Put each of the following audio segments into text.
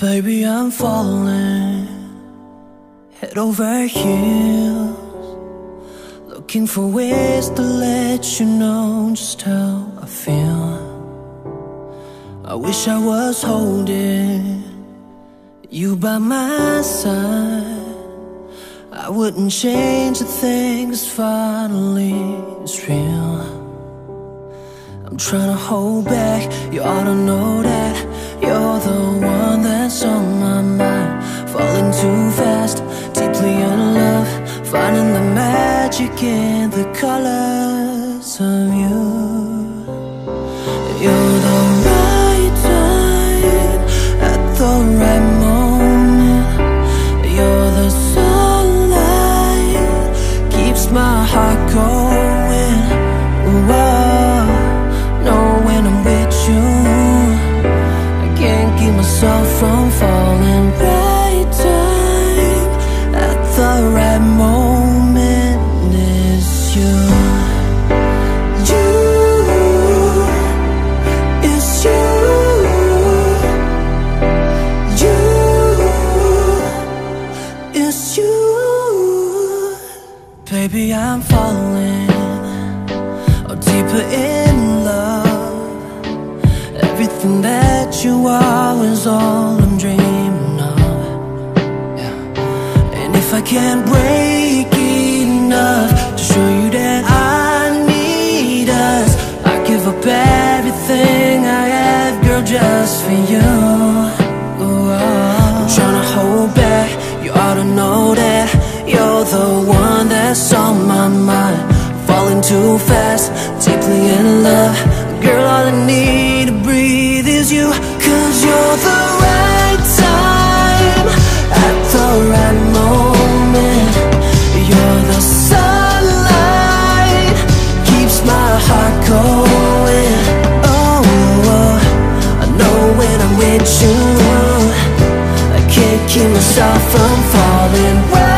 Baby, I'm falling head over heels, looking for ways to let you know just how I feel. I wish I was holding you by my side. I wouldn't change a thing, cause finally it's real. I'm trying to hold back, you ought to know that magic in the colors of you. Baby, I'm falling or deeper in love. Everything that you are is all I'm dreaming of. And if I can't break enough to show you that I need us, I give up everything I have, girl, just for you. Ooh, I'm trying to hold back. You ought to know that you're the one too fast, deeply in love. Girl, all I need to breathe is you. Cause you're the right time at the right moment. You're the sunlight, keeps my heart going. Oh, oh, I know when I'm with you, I can't keep myself from falling.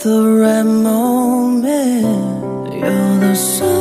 the right moment. You're the sun.